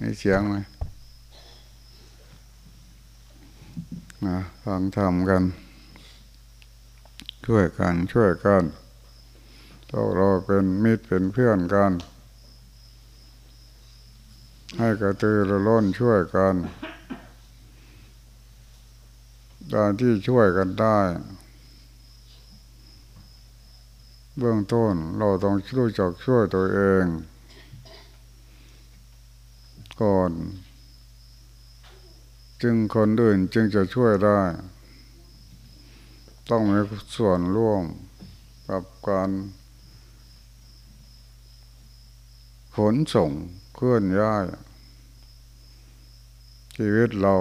มีเสียงไหมนะฟังทำกัน ช่วยกันช่วยกันเราเราเป็นมิตรเป็นเพื่อนกัน ให้กระตือรือร้นช่วยกันตอนที่ช่วยกันได้ เบื้องต้นเราต้องรู้จักช่วยตัวเอง ก่อน จึงคนอื่นจึงจะช่วยได้ ต้องมีส่วนร่วมกับการขนส่งเคลื่อนย้าย ชีวิตเรา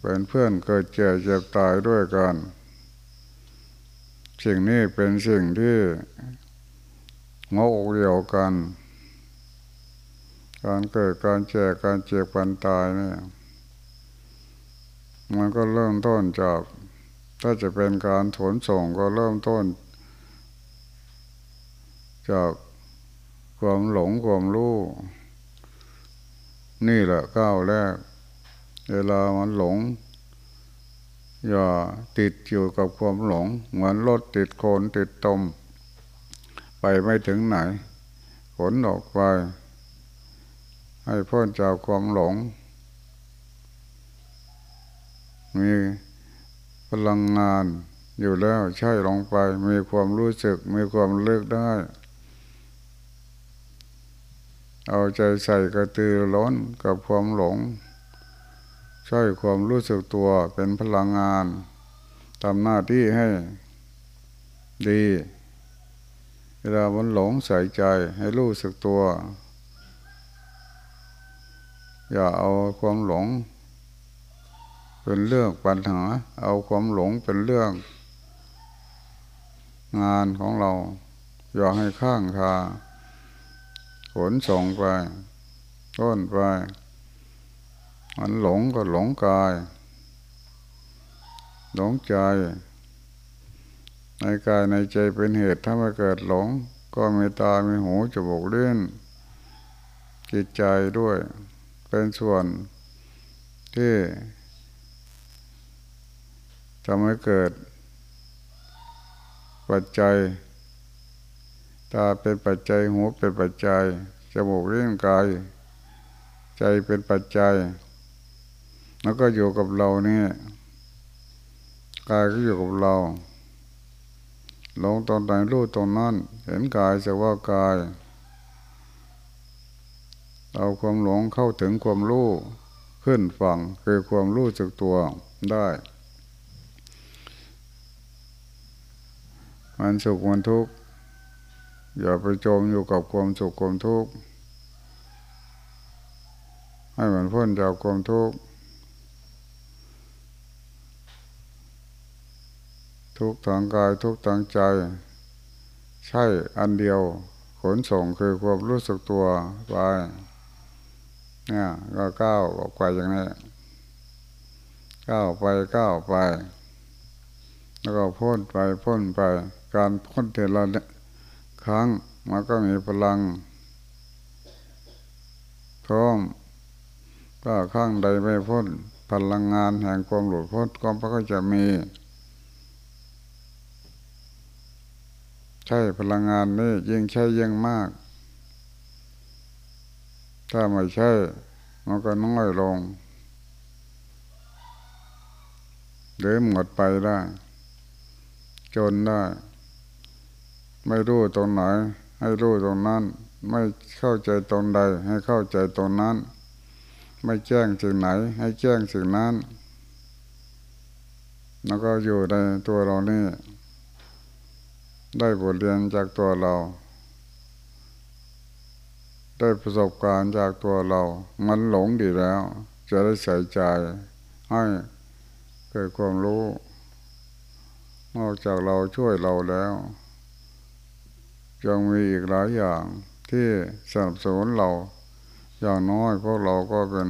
เป็นเพื่อนเกิดเจ็บเจ็บตายด้วยกัน สิ่งนี้เป็นสิ่งที่ งอกเดียวกัน การเกิดการเจ็บการเจ็บการตายเนี่ยมันก็เริ่มต้นจาก ถ้าจะเป็นการถนส่งก็เริ่มต้น จากความหลงความรู้ นี่แหละก้าวแรก เวลามันหลง อย่าติดอยู่กับความหลง เหมือนรถติดโคนติดตม ไปไม่ถึงไหน ขนออกไป ให้พ้นจากความหลง มีพลังงานอยู่แล้วใช่ลงไป มีความรู้สึก มีความเลือกได้ เอาใจใส่กระตือร้อนกับความหลง ใช้ความรู้สึกตัวเป็นพลังงานทำหน้าที่ให้ดี เวลามันหลงใส่ใจให้รู้สึกตัว อย่าเอาความหลง เป็นเรื่องปัญหา เอาความหลงเป็นเรื่อง งานของเรา อย่าให้ข้างคาขนส่งไปต้นไปมันหลงก็หลงกาย หลงใจ ในกายในใจเป็นเหตุถ้ามาเกิดหลง ก็มีตา มีหูจมูกเล่นจิตใจด้วย เป็นส่วนที่ทำให้เกิด ปัจจัย ตาเป็นปัจจัยหูเป็นปัจจัยจมูกเล่นกาย ใจเป็นปัจจัย แล้วก็อยู่กับเราเนี่ยกายก็อยู่กับเรา ลงตอนไหนรู้ตรงนั้น เห็นกายจะว่ากาย เอาความหลงเข้าถึงความรู้ขึ้นฝั่งคือความรู้สึกตัวได้ มันสุขมันทุกข์อย่าไปจมอยู่กับความสุขความทุกข์ให้มันพ้นจากความทุกข์ ทุกทางกายทุกทางใจ ใช่อันเดียว ขนส่งคือความรู้สึกตัวไปเนี่ยก็ก้าวออกไปอย่างนี้ก้าวไปก้าวไป แล้วก็พ้นไปพ้นไป การพ้นเทละครั้งมันก็มีพลังพร้อมก็ข้างใดไม่พ้นพลังงานแห่งความหลุดพ้นก็จะมี ช่พลังงานนี่ยิ่งใช้ยิ่งมาก ถ้าไม่ใช่มันก็น้อยลงหรือหมดไปได้ จนได้ ไม่รู้ตรงไหน ให้รู้ตรงนั้น ไม่เข้าใจตรงใด ให้เข้าใจตรงนั้น ไม่แจ้งสิ่งไหน ให้แจ้งสิ่งนั้น แล้วก็อยู่ในตัวเรานี่ ได้บทเรียนจากตัวเรา ได้ประสบการณ์จากตัวเรา มันหลงดีแล้ว จะได้ใส่ใจให้เกิดความรู้ นอกจากเราช่วยเราแล้วยังมีอีกหลายอย่างที่สนับสนุนเรา อย่างน้อยพวกเราก็เป็น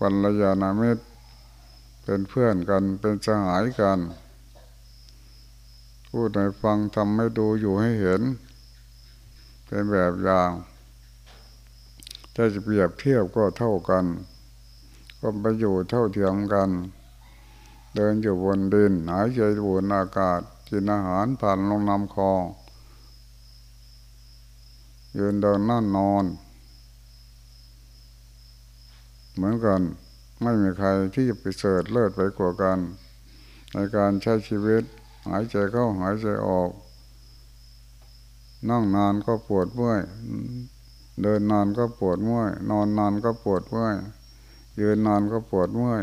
ปัญญาณมิตร เป็นเพื่อนกันเป็นสหายกัน พูดให้ฟังทำให้ดูอยู่ให้เห็น เป็นแบบอย่างถ้าจะเปรียบเทียบก็เท่ากันก็ไปอยู่เท่าเทียมกัน เดินอยู่บนดินหายใจบนอากาศกินอาหารผ่านลงน้ำคอยืนเดินนั่นนอน เหมือนกันไม่มีใครที่จะไปเสดเลิศไปกว่ากัน ในการใช้ชีวิต หายใจเข้าหายใจออก นั่งนานก็ปวดเมื่อย เดินนานก็ปวดเมื่อย นอนนานก็ปวดเมื่อย ยืนนานก็ปวดเมื่อย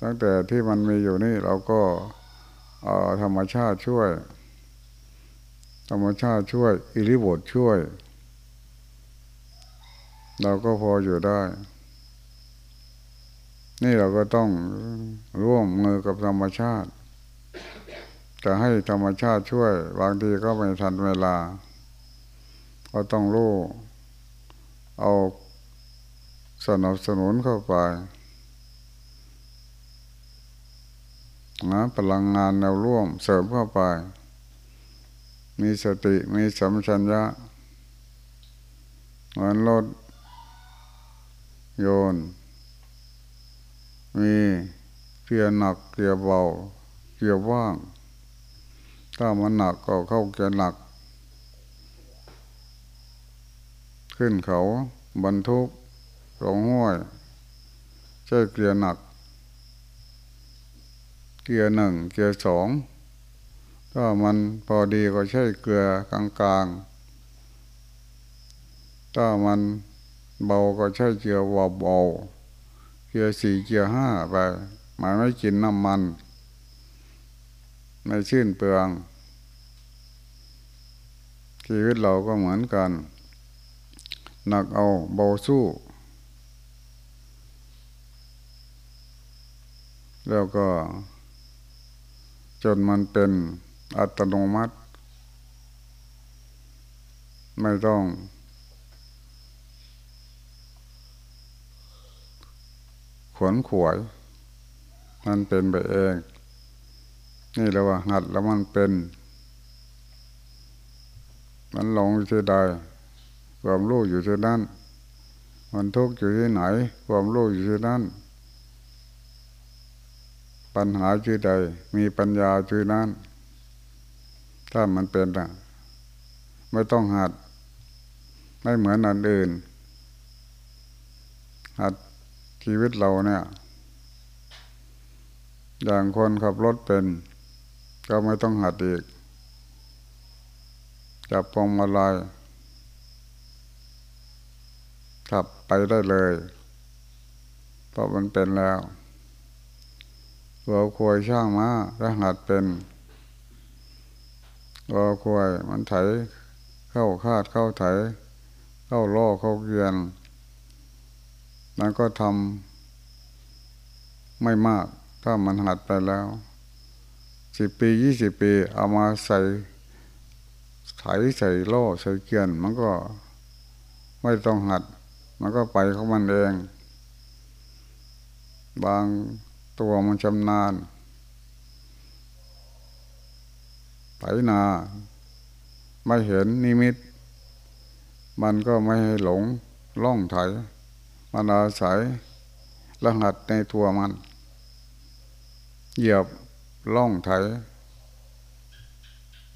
ตั้งแต่ที่มันมีอยู่นี่เราก็าธรรมชาติช่วย ธรรมชาติช่วย อิริบทช่วย เราก็พออยู่ได้ นี่เราก็ต้องร่วมมือกับธรรมชาติจะให้ธรรมชาติช่วย บางทีก็ไม่ทันเวลา ก็ต้องรู้เอาสนับสนุนเข้าไปนะพลังงานแนวร่วมเสริมเข้าไป มีสติมีสัมชัญญะเหมือนรถยนต์ มีเกียร์หนักเกียร์เบาเกียร์ว่าง ถ้ามันหนักก็เข้าเกียร์หนัก ขึ้นเขาบรรทุกลงห้วยใช้เกียร์หนัก เกียร์หนึ่งเกียร์สองถ้ามันพอดีก็ใช้เกลือกลางๆ ถ้ามันเบาก็ใช้เกียร์เบา เกียร์สี่เกียร์ห้าไปหมายไม่กินน้ำมันไม่ชื่นเปลือง ชีวิตเราก็เหมือนกันหนักเอาเบาสู้ แล้วก็ จนมันเป็นอัตโนมัติ ไม่ต้อง ขวนขวย มันเป็นไปเอง นี่เราว่าหัดแล้วมันเป็น มันหลงอยู่ที่ใดความรู้อยู่ที่นั่นมันทุกข์อยู่ที่ไหน ความรู้อยู่ที่นั่นปัญหาชื่อใด มีปัญญาชื่อนั้น ถ้ามันเป็นอะไม่ต้องหัด ไม่เหมือนอันอื่น หัด ชีวิตเราเนี่ย อย่างคนขับรถเป็น ก็ไม่ต้องหัดอีก จับพวงมาลัยขับไปได้เลย เพราะมันเป็นแล้ววัวควยช่างม้าถ้าหัดเป็นวัวควยมันไถเข้าคาดเข้าไถ เข้าล่อเข้าเกียน มันก็ทำไม่มาก ถ้ามันหัดไปแล้วสิบปียี่สิบปี เอามาใส่ไถใส่ล่อใส่เกียน มันก็ไม่ต้องหัด มันก็ไปของมันเอง บางตัวมันชำนาญไถนา ไม่เห็นนิมิต มันก็ไม่ให้หลงล่องไถ มันอาศัยรหัสในตัวมัน เหยียบล่องไถ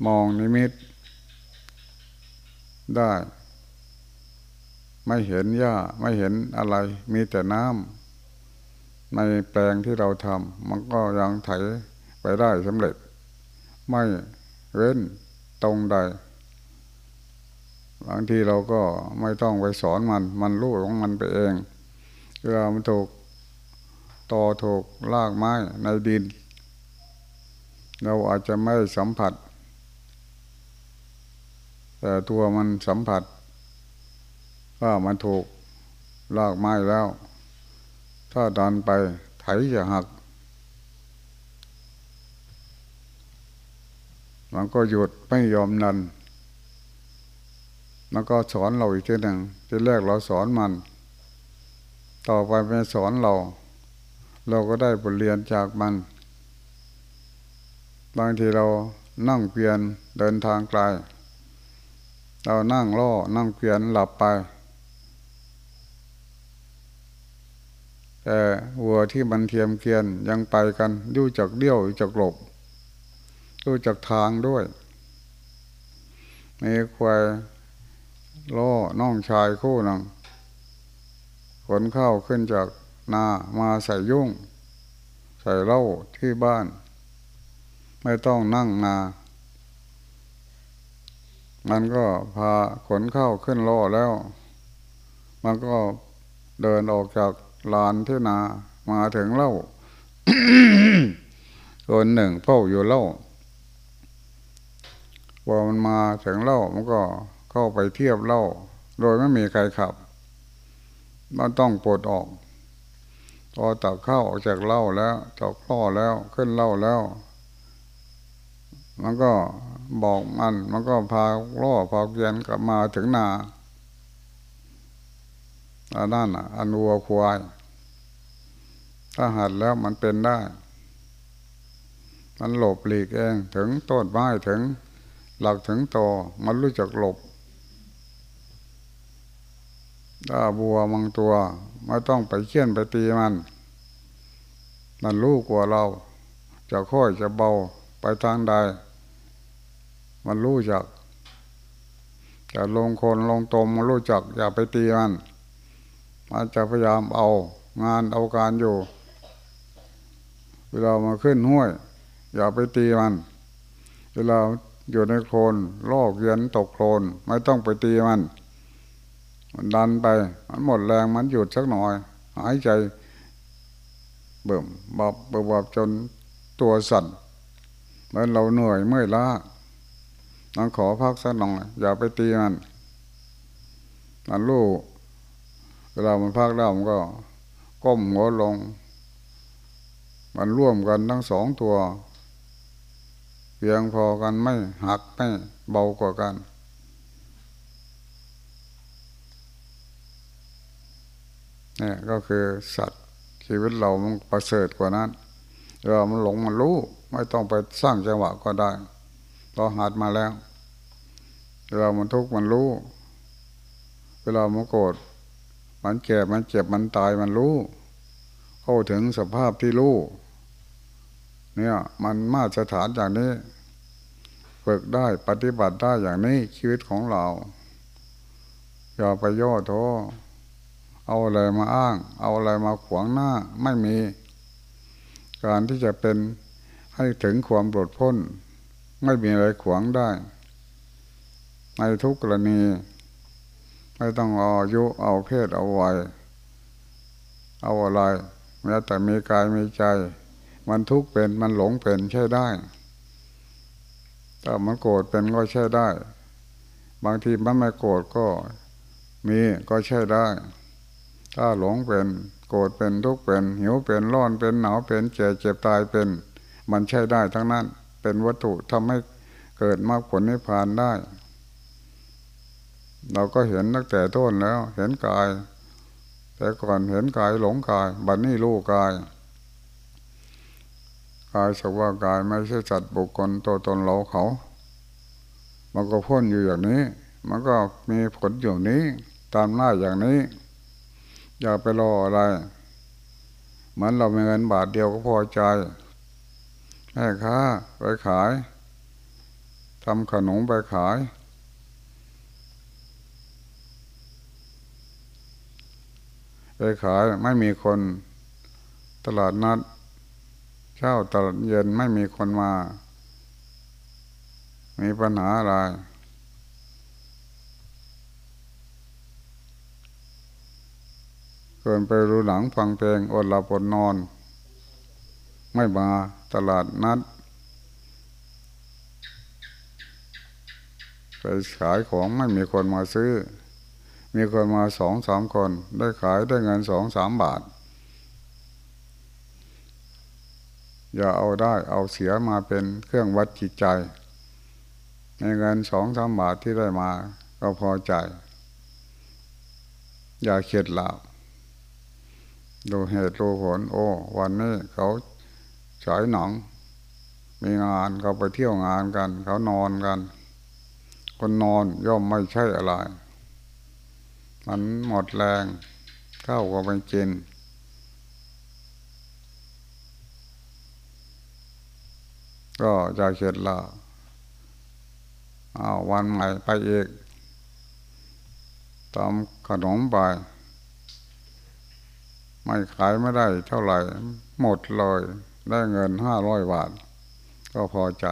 มองนิมิต ได้ ไม่เห็นหญ้า ไม่เห็นอะไร มีแต่น้ำในแปลงที่เราทำมันก็ยังไถไปได้สำเร็จ ไม่เว้นตรงใด บางทีเราก็ไม่ต้องไปสอนมัน มันรู้ของมันไปเองเวลามันถูกตอถูกลากไม้ในดิน เราอาจจะไม่สัมผัส แต่ตัวมันสัมผัสว่ามันถูกลากไม้แล้ว ถ้าดันไปไถจะหัก มันก็หยุดไม่ยอมนัน มันก็สอนเราอีกทีหนึ่งที่แรกเราสอนมัน ต่อไปไปสอนเรา เราก็ได้บทเรียนจากมัน บางทีเรานั่งเปลี่ยนเดินทางไกล เรานั่งล่อนั่งเกวียนหลับไป แต่วัวที่มันเทียมเกวียนยังไปกันดูจากเดี่ยวจากหลบดูจากทางด้วยมีควาย ล่อน้องชายคู่หนึ่งขนข้าวขึ้นจากนามาใส่ยุ่ง ใส่เล้าที่บ้าน ไม่ต้องนั่งนา มันก็พาขนข้าวขึ้นล่อแล้ว มันก็เดินออกจากลานที่นามาถึงเล่าคนหนึ่งเฝ้าอยู่เล่าพอมันมาถึงเล่ามันก็ เข้าไปเทียบเล่า โดยไม่มีใครขับ มันต้องปลดออก พอตักข้าวออกจากเล่าแล้วตอกล่อแล้วขึ้นเล่าแล้ว มันก็บอกมัน มันก็พาล่อพาเกียนกลับมาถึงนาอันนั้นอะอันวัวควาย ถ้าหัดแล้วมันเป็นได้ มันหลบหลีกเองถึงต้นไม้ถึง หลักถึงตอมันรู้จักหลบ ถ้าบัวบางตัวไม่ต้องไปเคี่ยนไปตีมัน มันรู้กว่าเรา จะค่อยจะเบาไปทางใด มันรู้จัก จะลงคนลงตมมันรู้จัก อย่าไปตีมันมันจะพยายามเอางานเอาการอยู่ เวลามาขึ้นห้วย อย่าไปตีมัน เวลาอยู่ในโคลนลอกเย็นตกโคลนไม่ต้องไปตีมัน มันดันไป มันหมดแรงมันหยุดสักหน่อย หายใจเบิ่มบับเบบจนตัวสั่นเหมือนเราเหนื่อยเมื่อยล้ามันขอพักสักหน่อยอย่าไปตีมันมันรู้เวลามันพักได้มันก็ ก้มหัวลง มันร่วมกันทั้งสองตัว เพียงพอกันไม่หักไม่เบากว่ากัน นี่ก็คือสัตว์ชีวิตเรามันประเสริฐกว่านั้น เรามันหลงมันรู้ ไม่ต้องไปสร้างจังหวะก็ได้เราหัดมาแล้วเวลามันทุกข์มันรู้ เวลามันโกรธมันแก่มันเจ็บมันตายมันรู้ เข้าถึงสภาพที่รู้เนี่ยมันมาตรฐานอย่างนี้ฝึกได้ปฏิบัติได้อย่างนี้ชีวิตของเรา อย่าไปย่อท้อ เอาอะไรมาอ้าง เอาอะไรมาขวางหน้าไม่มี การที่จะเป็นให้ถึงความปลดพ้น ไม่มีอะไรขวางได้ ในทุกกรณี ไม่ต้องเอาอายุเอาเพศเอาวัยเอาอะไรแม้แต่มีกายมีใจ มันทุกข์เป็นมันหลงเป็นใช่ได้ถ้ามันโกรธเป็นก็ใช่ได้ บางทีมันไม่โกรธก็มีก็ใช่ได้ ถ้าหลงเป็น โกรธเป็นทุกข์เป็น หิวเป็นร้อนเป็นหนาวเป็นเจ็บเจ็บตายเป็น มันใช่ได้ทั้งนั้น เป็นวัตถุทำให้เกิดมากผลนิพพานได้ เราก็เห็นตั้งแต่ต้นแล้ว เห็นกาย แต่ก่อนเห็นกายหลงกาย บัดนนี้รู้กาย กายสักว่ากายไม่ใช่สัตว์บุคคลตัวตนเราเขา มันก็พ้นอยู่อย่างนี้ มันก็มีผลอยู่นี้ ตามหน้าอย่างนี้ อย่าไปรออะไรเหมือนเรามีเงินบาทเดียวก็พอใจแม่ค้าไปขายทำขนมไปขาย ไปขายไม่มีคนตลาดนัดเช้าตลาดเย็นไม่มีคนมา มีปัญหาอะไร เกินไปดูหนังฟังเพลงอดหลับอดนอน ไม่มาตลาดนัด ไปขายของไม่มีคนมาซื้อ มีคนมาสองสามคน ได้ขายได้เงินสองสามบาท อย่าเอาได้เอาเสียมาเป็นเครื่องวัดจิตใจ ในเงินสองสามบาทที่ได้มา ก็พอใจ อย่าเข็ดหลาบ ดูเหตุดูผล โอ้ วันนี้เขาฉายหนัง มีงานเขาไปเที่ยวงานกัน เขานอนกัน คนนอนย่อมไม่ใช่อะไร มันหมดแรงเข้าก็ไปกินก็จะเข็ดละเอาวันใหม่ไปอีกตามขนมไป ไม่ขายไม่ได้เท่าไหร่ หมดเลยได้เงินห้าร้อยบาท ก็พอใจ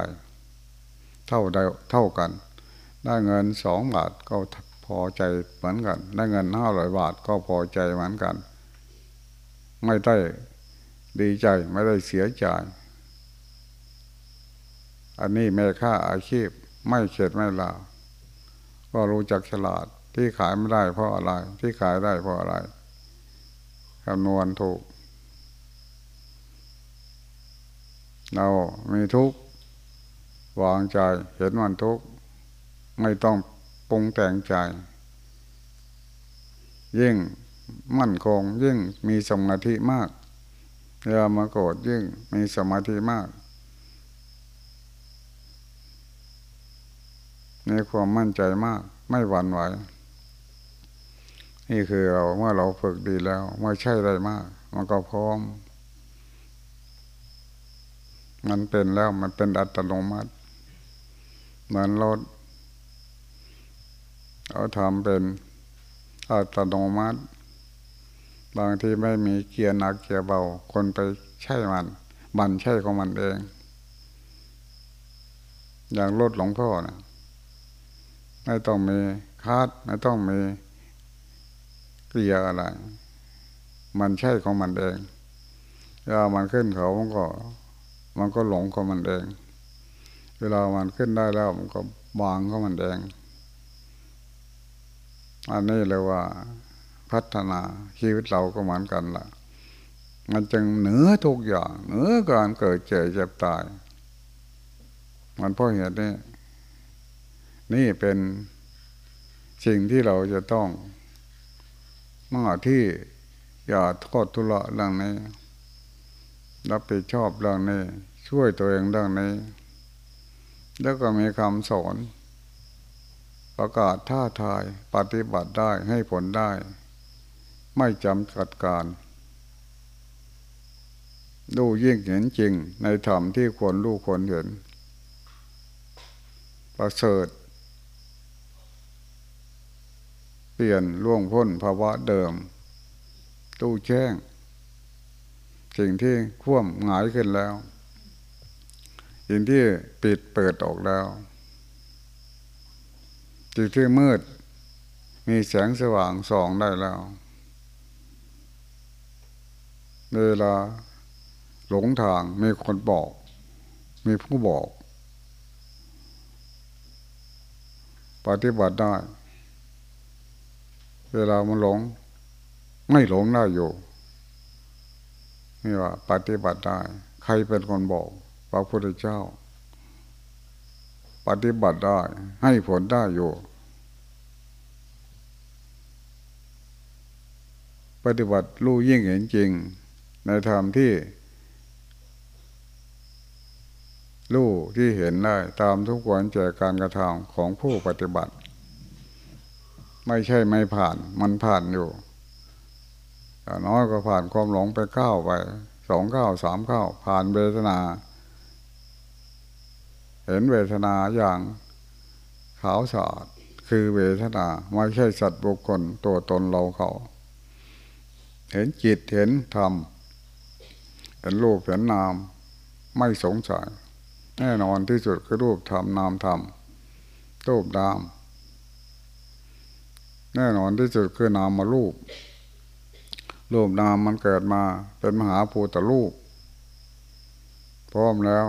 เท่าได้เท่ากัน ได้เงินสองบาทก็พอใจเหมือนกัน ได้เงินห้าร้อยบาทก็พอใจเหมือนกัน ไม่ได้ดีใจไม่ได้เสียใจ อันนี้แม่ค่าอาชีพไม่เข็ดไม่ลาก็รู้จักฉลาดที่ขายไม่ได้เพราะอะไร ที่ขายได้เพราะอะไร คำนวณถูก เรามีทุกข์วางใจเห็นมันทุกข์ไม่ต้องปรุงแต่งใจ ยิ่งมั่นคงยิ่งมีสมาธิมากเวลามาโกรธยิ่งมีสมาธิมากมีความมั่นใจมาก ไม่หวั่นไหว นี่คือเราเมื่อเราฝึกดีแล้วไม่ใช่ได้มาก มันก็พร้อม มันเป็นแล้วมันเป็นอัตโนมัติเหมือนรถเขาทำเป็นอัตโนมัติ บางทีไม่มีเกียร์หนักเกียร์เบา คนไปใช่มัน มันใช่ของมันเอง อย่างรถหลวงพ่อนะไม่ต้องมีคาดไม่ต้องมี เกียร์อะไร มันใช่ของมันเองเวลามันขึ้นเขามันก็ มันก็หลงของมันเอง เวลามันขึ้นได้แล้วมันก็บางของมันเองอันนี้เลยว่าพัฒนาชีวิตเราก็เหมือนกันละ่ะ มันจึงเหนือทุกอย่าง เหนือการเกิดเจ็บเจ็บตาย มันเพราะเหตุนี้นี่เป็นสิ่งที่เราจะต้อง มาที่อย่าโทษทุละเรื่องนี้ รับผิดชอบเรื่องนี้ ช่วยตัวเองเรื่องนี้ แล้วก็มีคำสอน ประกาศท่าทายปฏิบัติได้ให้ผลได้ ไม่จำกัดการ ดูยิ่งเห็นจริงในธรรมที่ควรรู้ควรเห็น ประเสริฐ เปลี่ยนล่วงพ้นภาวะเดิม ตู้แจ้ง สิ่งที่คว่ำหงายขึ้นแล้วสิ่งที่ปิดเปิดออกแล้วจิตที่มืด มีแสงสว่างส่องได้แล้วเวลาหลงทางมีคนบอก มีผู้บอก ปฏิบัติได้ เวลามันหลง ไม่หลงได้อยู่นี่ว่า ปฏิบัติได้ ใครเป็นคนบอกพระพุทธเจ้า ปฏิบัติได้ ให้ผลได้อยู่ ปฏิบัติรู้ยิ่งเห็นจริง ในธรรมที่รู้ที่เห็นได้ตามทุกวันแจกการกระทำของผู้ปฏิบัติ ไม่ใช่ไม่ผ่าน มันผ่านอยู่แต่น้อยก็ผ่านความหลงไปเก้าไปสองเก้าสามเก้าผ่านเวทนา เห็นเวทนาอย่างขาวสะอาดคือเวทนาไม่ใช่สัตว์บุคคลตัวตนเราเขา เห็นจิตเห็นธรรมเห็นรูปเห็นนาม ไม่สงสัยแน่นอนที่สุดคือรูปธรรมนามธรรมรูปนาม แน่นอนที่สุดคือนามมารูป รูปนามมันเกิดมาเป็นมหาภูตรูป พร้อมแล้ว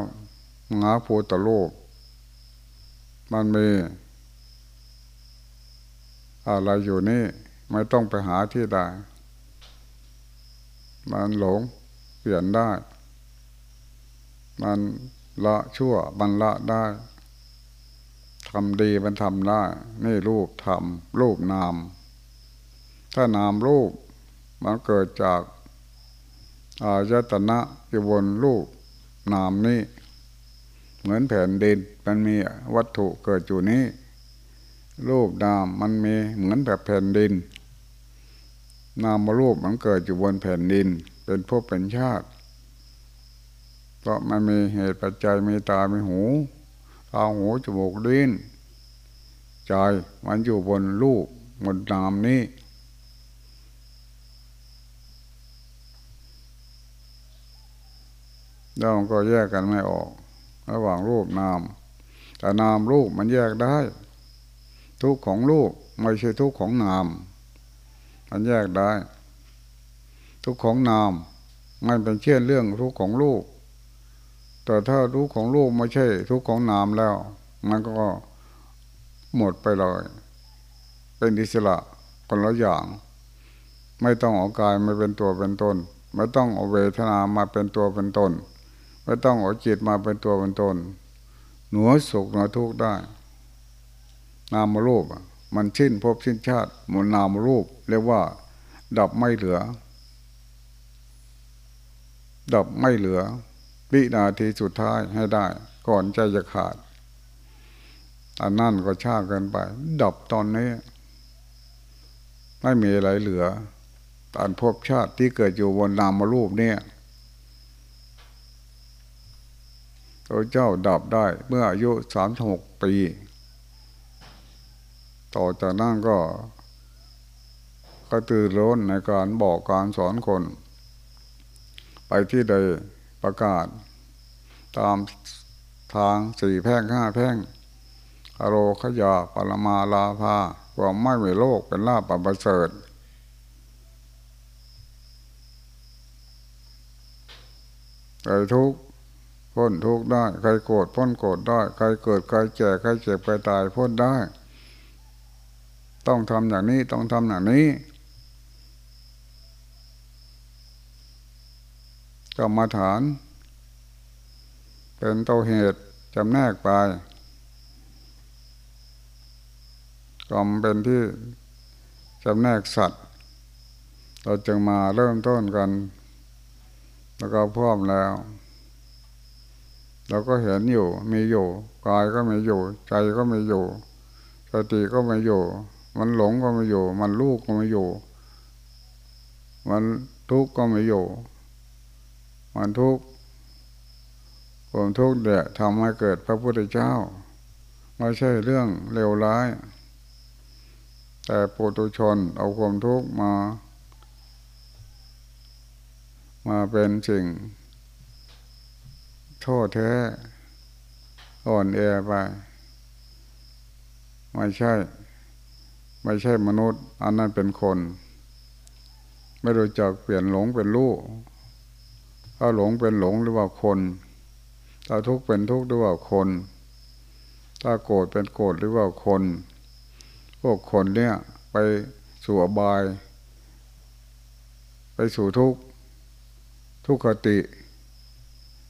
มหาภูตรูป มันมีอะไรอยู่นี่ไม่ต้องไปหาที่ใดมันหลงเปลี่ยนได้ มันละชั่วมันละได้ ทำดีมันทำได้ นี่รูปทำรูปนาม ถ้านามรูปมันเกิดจากอายตนะอยู่บนรูปนามนี้เหมือนแผ่นดินมันมีวัตถุเกิดอยู่นี้ รูปนามมันมีเหมือนแบบแผ่นดิน นามรูปมันเกิดอยู่บนแผ่นดิน เป็นภพเป็นชาติ เพราะมันมีเหตุปัจจัยมีตา มีหู ตาหูจมูกลิ้นใจมันอยู่บนรูปบนนามนี้เราก็แยกกันไม่ออก ระหว่างรูปนาม แต่นามรูปมันแยกได้ ทุกของรูปไม่ใช่ทุกของนาม มันแยกได้ ทุกของนาม มันเป็นเช่นเรื่องทุกของรูป แต่ถ้าทุกของรูปไม่ใช่ ทุกของนามแล้ว มันก็หมดไปเลย เป็นอิสระคนละอย่าง ไม่ต้องเอากายมาเป็นตัวเป็นตน ไม่ต้องเอาเวทนามาเป็นตัวเป็นตน ไม่ต้องเอาจิตมาเป็นตัวเป็นตน หนัวสุขหนัวทุกข์ได้ นามรูปมันชิ้นพบชิ้นชาติหมุนนามรูป เรียกว่า ดับไม่เหลือ ดับไม่เหลือ วินาทีสุดท้ายให้ได้ ก่อนใจจะขาดอันนั่นก็ชาเกินไป ดับตอนนี้ ไม่มีอะไรเหลือตอนพบชาติที่เกิดอยู่บนนามรูปเนี่ยพระเจ้าดับได้เมื่ออายุสามหกปี ต่อจากนั้นก็กระตือร้นในการบอกการสอนคน ไปที่ใด ประกาศ ตามทางสี่แพ่งห้าแพ่งอโรขยาปรมาลาภาความไม่มีโลกเป็นลาบประเสริฐใครทุกข์พ้นทุกข์ได้ ใครโกรธพ้นโกรธได้ ใครเกิดใครแก่ใครเจ็บใครตายพ้นได้ ต้องทำอย่างนี้ต้องทำอย่างนี้ กรรมฐาน เป็นตัวเหตุจำแนกไปกรรมเป็นที่จำแนกสัตว์ เราจึงมาเริ่มต้นกัน แล้วก็พร้อมแล้ว เราก็เห็นอยู่มีอยู่กายก็มีอยู่ ใจก็มีอยู่ สติก็มีอยู่ มันหลงก็มีอยู่ มันลูกก็มีอยู่ มันทุกข์ก็มีอยู่ มันทุกข์ความทุกข์เดะทำให้เกิดพระพุทธเจ้า ไม่ใช่เรื่องเลวร้าย แต่ปุถุชนเอาความทุกข์มา มาเป็นสิ่งโทษแท้อ่อนแอไป ไม่ใช่ ไม่ใช่มนุษย์ อันนั้นเป็นคน ไม่รู้จักเปลี่ยนหลงเป็นลูก ถ้าหลงเป็นหลงหรือว่าคน ถ้าทุกข์เป็นทุกข์หรือว่าคน ถ้าโกรธเป็นโกรธหรือว่าคน พวกคนเนี่ยไปสู่อบาย ไปสู่ทุกข์ทุกขติ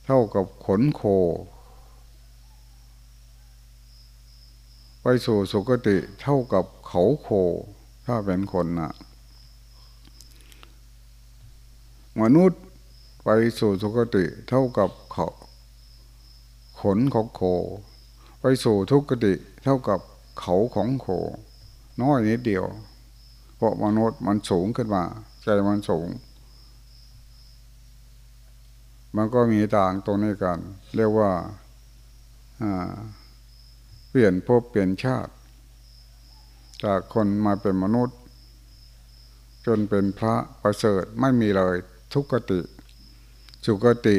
เท่ากับขนโค ไปสู่สุคติเท่ากับเขาโค ถ้าเป็นคนนะ่ะมนุษย์ ไปสู่สุคติเท่ากับเขาขนของโค ไปสู่ทุกขติเท่ากับเขาของโค น้อยนิดเดียว เพราะมนุษย์มันสูงขึ้นมา ใจมันสูง มันก็มีต่างตรงนี้กัน เรียกว่าเปลี่ยนภพเปลี่ยนชาติ จากคนมาเป็นมนุษย์ จนเป็นพระประเสริฐไม่มีเลยทุกขติ สุกติ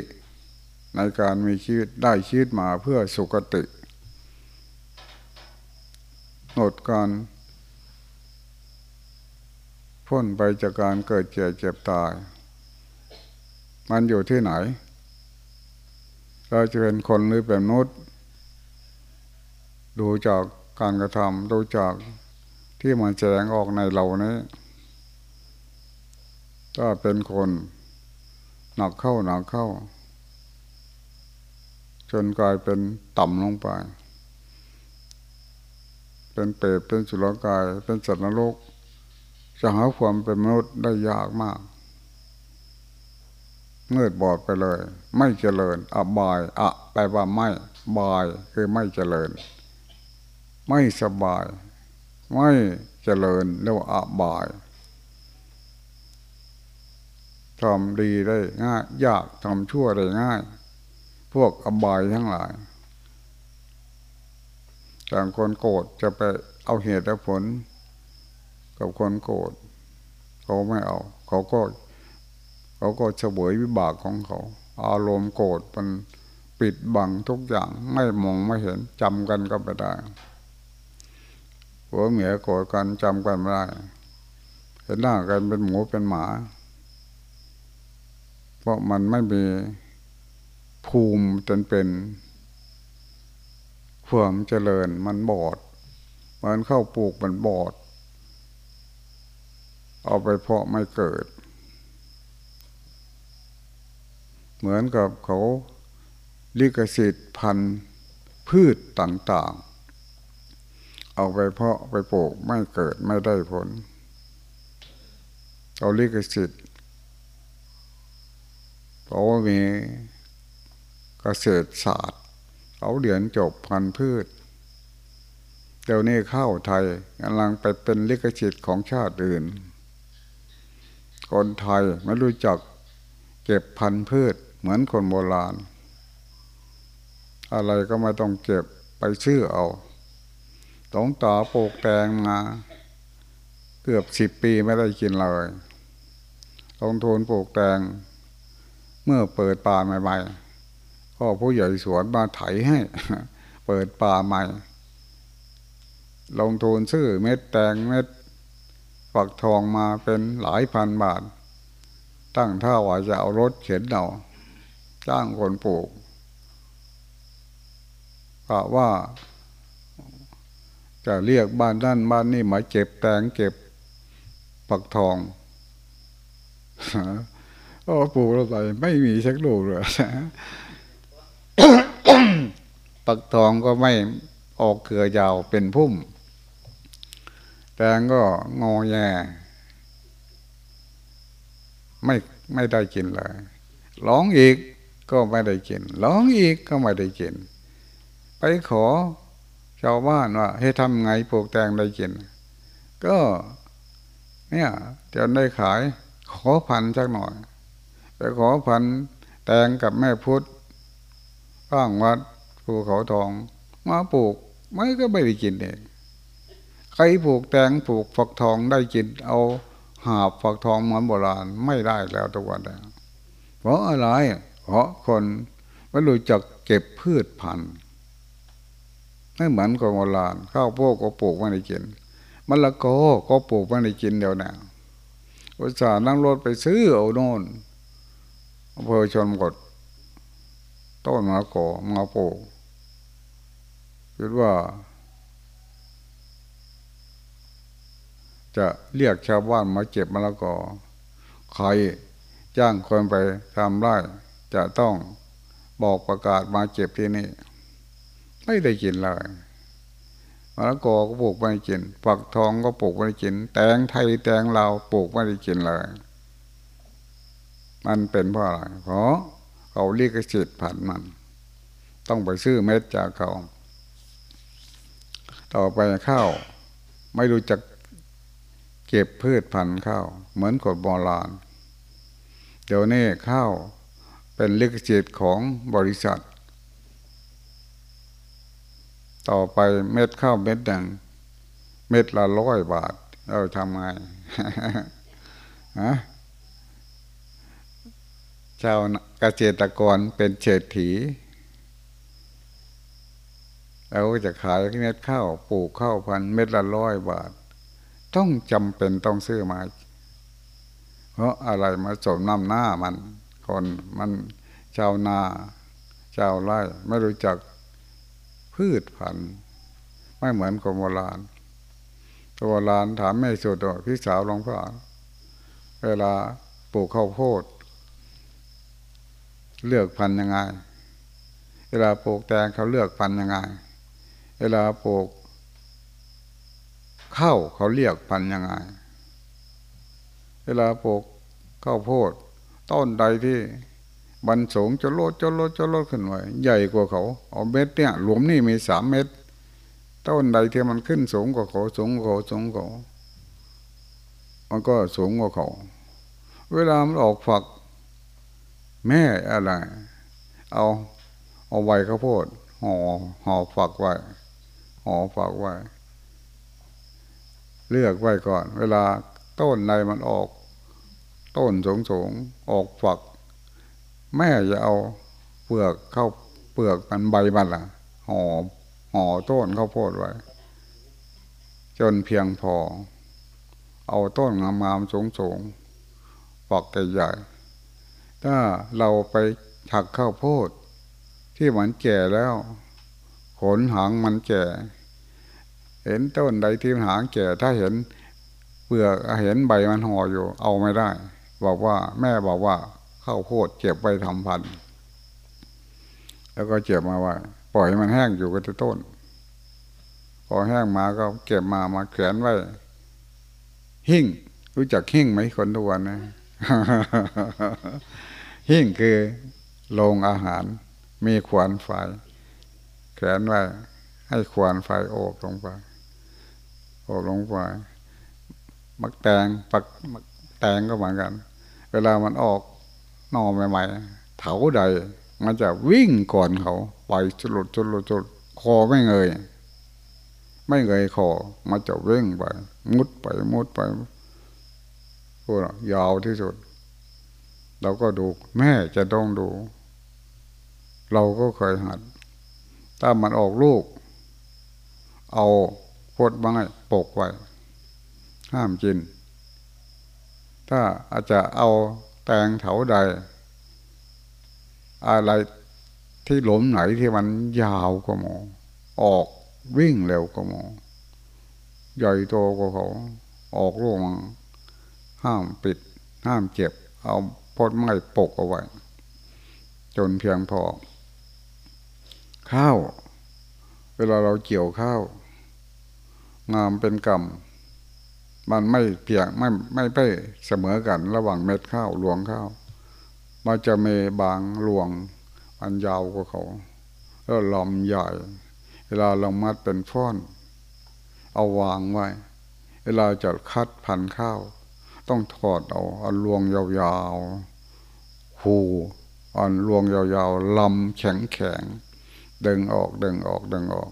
ในการมีชีวิตได้ชีวิตมาเพื่อสุกติหมดการพ้นไปจากการเกิดเจ็บเจ็บตาย มันอยู่ที่ไหน เราจะเป็นคนหรือเป็นนุษย์ ดูจากการกระทำดูจากที่มันแสดงออกในเรานี้ถ้าเป็นคน หนักเข้าหนักเข้า จนกลายเป็นต่ำลงไป เป็นเปรตเป็นสุรกาย เป็นสัตว์นรกจะหาความเป็นมนุษย์ได้ยากมากเงิดบอดไปเลย ไม่เจริญอบายอะแปลว่าไม่บายคือไม่เจริญ ไม่สบาย ไม่เจริญเรียกว่าอาบาย ทำดีได้ง่ายยากทำชั่วได้ง่าย พวกอบายทั้งหลายจากคนโกรธจะไปเอาเหตุและผล กับคนโกรธเขาไม่เอา เขาก็ เขาก็เฉวยวิบากของเขา อารมณ์โกรธมันปิดบังทุกอย่างไม่มองไม่เห็นจำกันก็ไม่ได้หัวเหมียโกรธกันจำกันไม่ได้เห็นหน้ากันเป็นหมูเป็นหมา ราะมันไม่มีภูมิจนเป็นความเจริญมันบอดมันเข้าปลูกมันบอด เอาไปเพาะไม่เกิด เหมือนกับเขาลิขสิทธิ์พันธุ์พืชต่างๆ เอาไปเพาะไปปลูกไม่เกิดไม่ได้ผล เอาลิขสิทธิ์ เพรามีเกษตรศาสตร์เขาเรียนจบพันพืชเดี๋ยวนี้ข้าวไทยกำลังไปเป็นลิขสิทธิ์ของชาติอื่น คนไทยไม่รู้จักเก็บพันพืชเหมือนคนโบราณ อะไรก็ไม่ต้องเก็บไปซื้อเอาตองต่อปลูกแตงมา เกือบสิบปีไม่ได้กินเลยลงทุนปลูกแตง เมื่อเปิดป่าใหม่ๆก็ผู้ใหญ่สวนมาไถให้ เปิดป่าใหม่ ลงทุนซื้อเม็ดแตงเม็ดฝักทองมาเป็นหลายพันบาท ตั้งท่าว่าจะเอารถเข็นเอาจ้างคนปลูกกะว่า จะเรียกบ้านนั่นบ้านนี่มาเก็บแตงเก็บฝักทอง โอ้ปลูกแล้วไปไม่มีสักลูกเลยปักทองก็ไม่ออกเกลือยาวเป็นพุ่ม แตงก็งอแยไม่ไม่ได้กินเลยร้องอีกก็ไม่ได้กินร้องอีกก็ไม่ได้กิน ไปขอชาวบ้านว่าให้ทำไงปลูกแตงได้กิน ก็ เนี่ยจะได้ขายขอพันสักหน่อย ไปขอพันแตงกับแม่พุทธข้างวัดภูเขาทอง มาปลูกไม่ก็ไม่ได้กินเองใครปลูกแตงปลูกฝักทองได้กินเอาหาบฝักทองเหมือนโบราณไม่ได้แล้วทุกวันแล้วเพราะอะไร เพราะคนไม่รู้จักเก็บพืชพันธุ์ไม่เหมือนกับโบราณข้าวโพดก็ปลูกไม่ได้กินมะละกอก็ปลูกไม่ได้กินเดียวนวอุตส่าห์นั่งรถไปซื้อเอาโน่น อำเภอชนบทต้นมะละกอมาปลูกคิดว่า จะเรียกชาวบ้านมาเก็บมะละกอ ใครจ้างคนไปทำไร่จะต้องบอกประกาศมาเก็บที่นี่ ไม่ได้กินเลยมะละกอก็ปลูกไม่ได้กินฝักทองก็ปลูกไม่ได้กิน แตงไทยแตงเราปลูกไม่ได้กินเลย มันเป็นเพราะอะไรเพราะเขาเรียกสิทธิ์ผันมัน ต้องไปซื้อเม็ดจากเขา ต่อไปข้าวไม่รู้จักเก็บพืชพันธุ์ข้าวเหมือนกดโบราณเดี๋ยวนี้ข้าวเป็นลิขสิทธิ์ของบริษัท ต่อไปเม็ดข้าวเม็ดหนึ่งเม็ดละร้อยบาท เราทำไงฮะ ชาวเกษตรกรเป็นเศรษฐีเราจะขายเม็ดข้าวปลูกข้าวพันเม็ดละร้อยบาท ต้องจำเป็นต้องซื้อมา เพราะอะไรมาสมน้ำหน้ามัน คนมันชาวนาชาวไร่ไม่รู้จักพืชพันธุ์ไม่เหมือนคนโบราณโบราณถามแม่สุดพี่สาวหลวงพ่อเวลาปลูกข้าวโพด เลือกพันยังไง เวลาปลูกแตงเขาเลือกพันยังไง เวลาปลูกข้าวเขาเรียกพันยังไง เวลาปลูกข้าวโพด ต้นใดที่บันสูงจะลดจะลดจะลดขึ้นไว้ใหญ่กว่าเขาเอาเม็ดเนี่ยหลุมนี่มีสามเม็ดต้นใดที่มันขึ้นสูงกว่าเขาสูงกว่าเขาสูงกว่าเขามันก็สูงกว่าเขา เวลามันออกฝัก แม่อะไร เอาเอาไว้ข้าวโพดห่อห่อฝักไว้ห่อฝักไว้ เลือกไว้ก่อน เวลาต้นใดมันออก ต้นสูงสูงออกฝัก แม่จะเอาเปลือกเข้าเปลือกมันใบมันล่ะห่อห่อต้นข้าวโพดไว้ จนเพียงพอ เอาต้นงามๆสูงๆฝักใหญ่ๆ ถ้าเราไปถักข้าวโพดที่มันแก่แล้ว ขนหางมันแก่ เห็นต้นใดที่หางแก่ ถ้าเห็นเปลือกเห็นใบมันห่ออยู่ เอาไม่ได้ บอกว่าแม่บอกว่าข้าวโพดเก็บไปทำพัน แล้วก็เก็บมาไว้ปล่อยมันแห้งอยู่กับต้น พอแห้งมาก็เก็บมามาแขวนไว้ หิ่ง รู้จักหิ่งไหมคนทุกวันนะ หิ่งคือโรงอาหาร มีขวานไฟแขวนไว้ให้ขวานไฟโอบลงไปโอบลงไปมักแตงปักมักแตงก็เหมือนกัน เวลามันออกนอใหม่ๆเถาใด มันจะวิ่งก่อนเขาไปจุดจุดจุดคอไม่เงย ไม่เงยคอมันจะเว่งไป มุดไปมุดไปพูดยาวที่สุด เราก็ดู แม่จะต้องดู เราก็เคยหัด ถ้ามันออกลูก เอาพดไม้ปกไว้ ห้ามกิน ถ้าอาจจะเอาแตงเถาใด อะไรที่หลมไหนที่มันยาวกว่าหมอ ออกวิ่งเร็วกว่าหมอ ใหญ่โตกว่าเขา ออกลูกห้ามปิด ห้ามเจ็บ เอา ดไม้ปกเอาไว้ จนเพียงพอ ข้าว เวลาเราเกี่ยวข้าว งามเป็นกรรมมันไม่เพียงไม่ไม่ไปเสมอกันระหว่างเม็ดข้าวหลวงข้าว มันจะมีบางหลวงมันยาวกว่าเขา แล้วลำใหญ่ เวลาเรามัดเป็นฟ้อน เอาวางไว้ เวลาจะคัดพันข้าว ต้องถอดเอาอันลวงยาวๆ หูอันลวงยาวๆลำแข็งแข็งดึงออกดึงออกดึงออก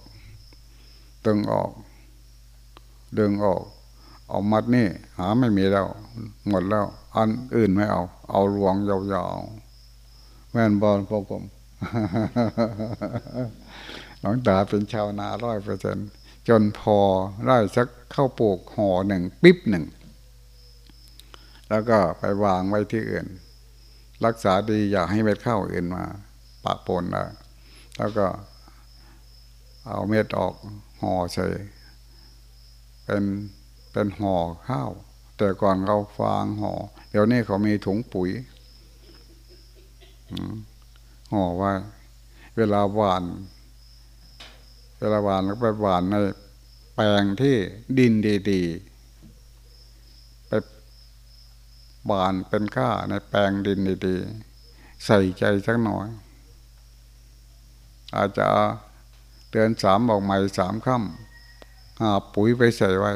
ดึงออก ดึงออก เอามัดนี่หาไม่มีแล้ว หมดแล้ว อันอื่นไม่เอา เอาลวงยาวๆแม่นบอลพวกผมหลวงตาเป็นชาวนาร้อยเปอร์เซ็นจนพอได้สักเข้าปลูกห่อหนึ่งปิ๊บหนึ่ง แล้วก็ไปวางไว้ที่อื่น รักษาดีอยากให้เม็ดข้าวอื่นมา ปะปนได้แล้วก็เอาเม็ดออกห่อใส่เป็นเป็นห่อข้าว แต่ก่อนเขาฟางห่อ เดี๋ยวนี้เขามีถุงปุ๋ยห่อไว้เวลาหวาน เวลาหวานก็ไปหวานในแปลงที่ดินดี ๆไป หวานเป็นข้าในแปลงดินดีๆ ใส่ใจสักหน่อย อาจจะเดือนสามบอกใหม่สามค่ำหาปุ๋ยไปใส่ไว้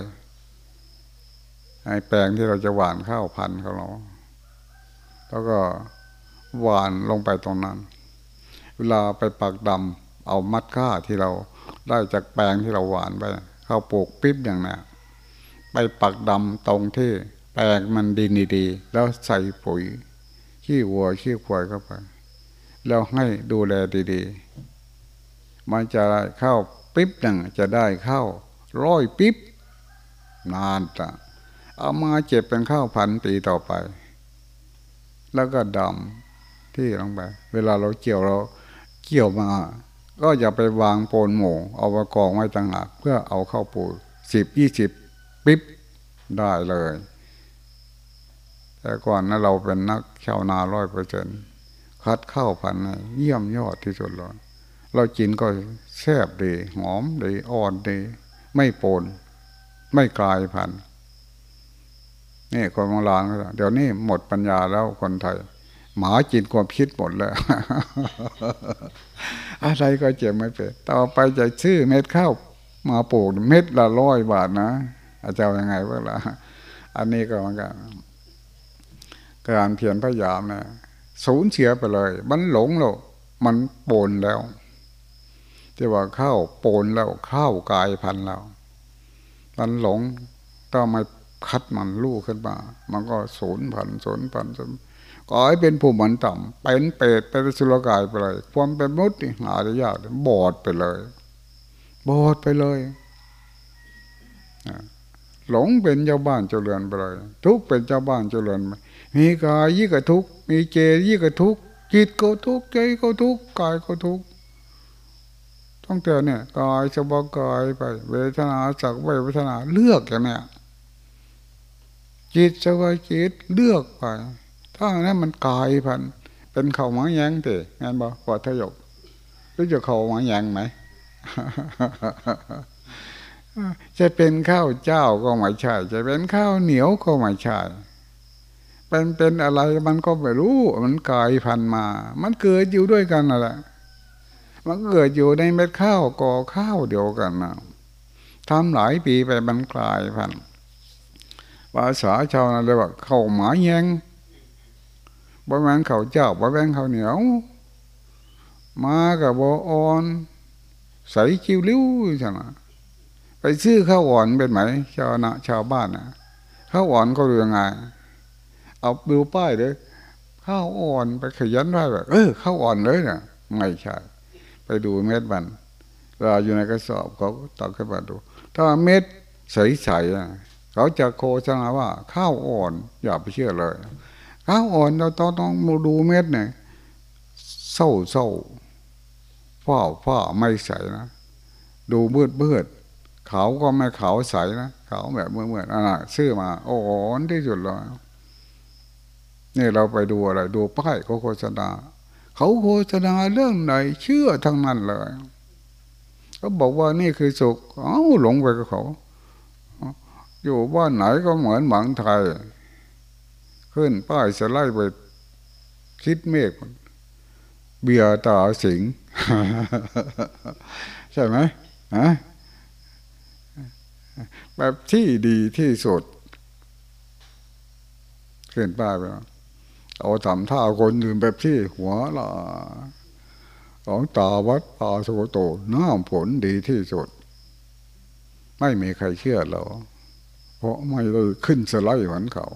ไอ้แปลงที่เราจะหวานข้าวพันธุ์ของเรา แล้วก็หวานลงไปตรงนั้น เวลาไปปักดำเอามัดข้าที่เราได้จากแปลงที่เราหวานไปข้าวปลูกปิ๊บอย่างนี้ไปปักดำตรงที่ แปลงมันดินดีๆแล้วใส่ปุ๋ย ขี้วัวขี้ควายเข้าไป แล้วให้ดูแลดีๆ มันจะได้ข้าปิ๊บหนึ่งจะได้เข้าร้อยปิ๊บนานจ้ะเอามาเจ็บเป็นข้าวพันปีต่อไป แล้วก็ดำที่ลงไป เวลาเราเกี่ยวเราเกี่ยวมา ก็อย่าไปวางโปนหมูเอาไปกองไว้ต่างหากเพื่อเอาเข้าปูสิบยี่สิบปิ๊บได้เลย แต่ก่อนนะเราเป็นนักชาวนาร้อยเปอร์เซ็นคัดข้าวพันเยี่ยมยอดที่สุดเลยเรากินก็แซ่บดีหอมดีอ่อนดีไม่โปน ไม่กลายพันธุ์นี่คนโบราณเดี๋ยวนี้หมดปัญญาแล้วคนไทย หมาจินความคิดหมดแล้ว อะไรก็เจ็บไม่เป็นต่อไปจะชื่อเม็ดข้าวมาปลูกเม็ดละร้อยบาทนะอาจารย์ยังไงบ้างล่ะอันนี้ก็เหมือนกัน การเพียรพยายามนะสูญเสียไปเลย มันหลงแล้วมันโปนแล้วที่ว่าเข้าโปนแล้วเข้ากายพันแล้วมันหลงถ้าไม่คัดมันลู่ขึ้นมา มันก็สูญพันธ์สูญพันธุ์สูญก็ให้เป็นผู้มันต่ำเป็นเปรตเป็นสุรกายไปเลย ความเป็นมนุษย์หาได้ยากบอดไปเลย บอดไปเลยหลงเป็นเจ้าบ้านเจ้าเรือนไปเลย ทุกเป็นเจ้าบ้านเจ้าเรือนไป มีกายยิ่งกระทุกมีเจยิ่งกระทุกจิตก็ทุกใจก็ทุกกายก็ทุกต้องเตือนเนี่ยกายสบายกายไป เวทนาสักไปเวทนาเลือกอย่างเนี้ยจิตสบายจิตเลือกไป ถ้าอนั้นมันกายพันเป็นเข่าหมาแยงเตะงานบอกว่าทยกรู้จักเข่าหมาแยงไหมจะเป็นข้าวเจ้าก็ไม่ใช่ จะเป็นข้าวเหนียวก็ไม่ใช่ เป็นเป็นอะไรมันก็ไม่รู้ มันกลายพันธุ์มา มันเกิดอยู่ด้วยกันนั่นแหละมันเกิดอยู่ในเม็ดข้าวก่อข้าวเดียวกันนะทำหลายปีไปมันกลายพันธุ์ภาษาชาวนาเรียกว่าเข้าหมาแยงบ่แม่นข้าเจ้าบ่แม่นข้าเหนียวมากับบออนใส่คิวลิ้วใช่ไหมไปซื้อข้าวอ่อนเป็นไหม ชาวนาชาวบ้านนะข้าวอ่อนก็เรื่องไง เอาดูป้ายเลยข้าวอ่อนไปขยันไว้แบบเออข้าวอ่อนเลยนะไม่ใช่ ไปดูเม็ดมันเวลาอยู่ในกระสอบเขาตักขึ้นมาดู ถ้าเม็ดใสๆนะเขาจะโฆษณาว่า ข้าวอ่อนอย่าไปเชื่อเลย ข้าวอ่อนเราต้องต้องมาดูเม็ดเนี่ยเศร้าเศร้าฝ้าฝ้าไม่ใสนะดูมืดมืดขาวก็ไม่ขาวใสนะขาวแบบเมื่อเมื่ออ่าซื้อมาอ้โหที่สุดเลย นี่เราไปดูอะไร ดูป้ายเขาโฆษณาเขาโฆษณาเรื่องไหน เชื่อทั้งนั้นเลยเขาบอกว่านี่คือสุขเอ้าหลงไปกับเขา อยู่บ้านไหนก็เหมือนหมังไทย ขึ้นป้ายสไลด์ไปคิดเมฆเบียร์ตาสิง ใช่ไหมฮะแบบที่ดีที่สุด ขึ้นป้ายไป เอาทำท่าคนอื่นแบบที่หัวละของตาวัดตาสุโตน้ำผลดีที่สุด ไม่มีใครเชื่อเรา เพราะไม่เลยขึ้นสไลด์เหมือนเขา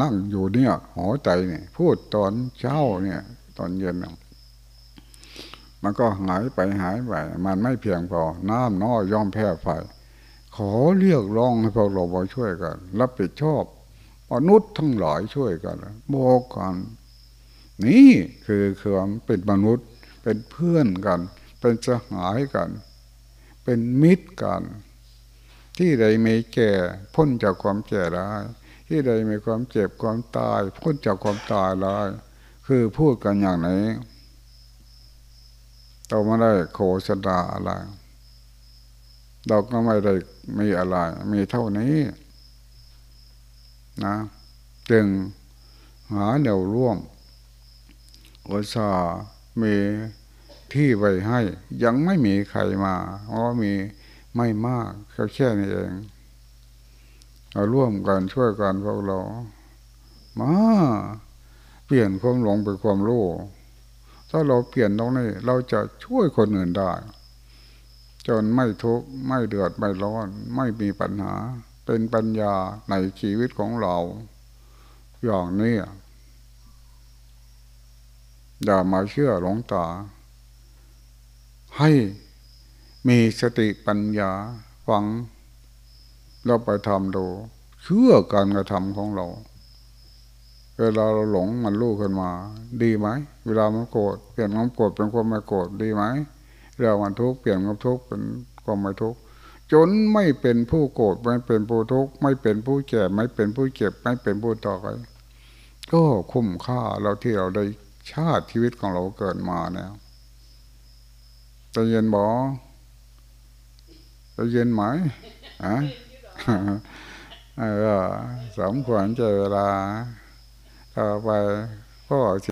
นั่งอยู่เนี่ยหอใจเนี่ย พูดตอนเช้าเนี่ย ตอนเย็นมันก็หายไปหายไป มันไม่เพียงพอ น้ำน้อยย่อมแพ้ไฟขอเรียกร้องให้พวกเรามาช่วยกัน รับผิดชอบ มนุษย์ทั้งหลายช่วยกันบอกกัน นี่คือความเป็นมนุษย์เป็นเพื่อนกัน เป็นสหายกัน เป็นมิตรกัน ที่ใดไม่แก่พ้นจากความแก่ได้ที่ใดมีความเจ็บความตาย พ้นจากความตายได้คือพูดกันอย่างไหนเราไม่ได้โฆษณาอะไรเราก็ไม่ได้มีอะไร มีเท่านี้ นะจึงหาแนวร่วมอุตสามีที่ไว้ให้ ยังไม่มีใครมาเพราะมีไม่มากก็แค่นี้เองเราร่วมกันช่วยกันพวกเรา มาเปลี่ยนความหลงเป็นความรู้ถ้าเราเปลี่ยนตรงนี้เราจะช่วยคนอื่นได้ จนไม่ทุกข์ไม่เดือดไม่ร้อน ไม่มีปัญหา เป็นปัญญาในชีวิตของเรา อย่างนี้อย่ามาเชื่อหลงตา ให้มีสติปัญญาฟังเราไปทำดู เชื่อการกระทำของเรา เวลาเราหลงมันรู้ขึ้นมา ดีไหม เวลามันโกรธเปลี่ยนความโกรธเป็นความไม่โกรธดีไหมเวลามันทุกข์เปลี่ยนความทุกข์เป็นความไม่ทุกข์ จนไม่เป็นผู้โกรธไม่เป็นผู้ทุกข์ไม่เป็นผู้แก่ไม่เป็นผู้เจ็บไม่เป็นผู้ต่อไปก็คุ้มค่าเราที่เราได้ชาติชีวิตของเราเกิดมาเนี่ยจะเย็นบอจะเย็นไหมอะเออสมควรเจอเวลา ต่อไปพ่อ